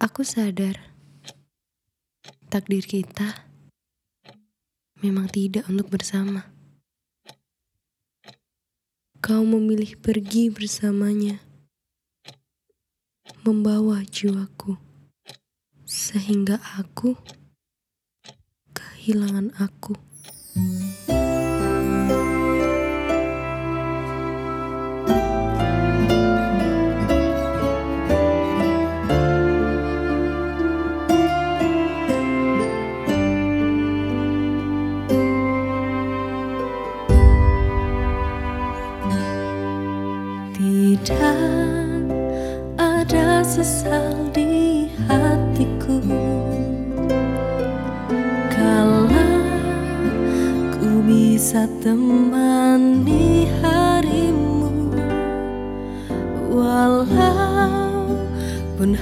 Aku sadar takdir kita memang tidak untuk bersama. Kau memilih pergi bersamanya, membawa jiwaku, sehingga aku kehilangan aku. Tidak ada sesal di hatiku. Kalau ku bisa temani harimu Walaupun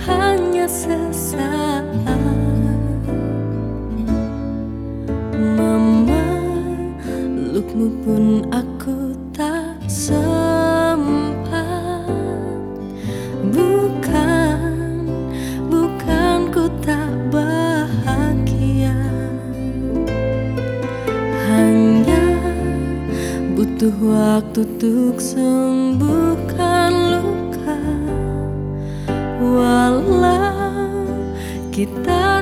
hanya sesaat Memelukmu pun aku Butuh waktu untuk sembuhkan luka. Walau kita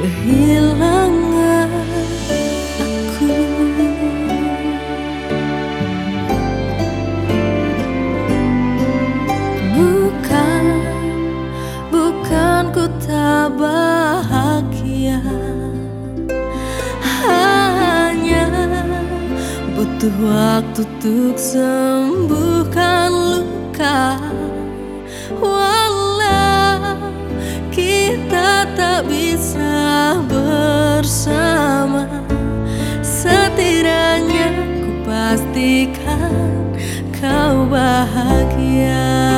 kehilangan aku. Bukan, bukan ku tak bahagia. Hanya butuh waktu untuk sembuhkan luka. Tak bisa kau bahagia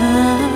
kehilangan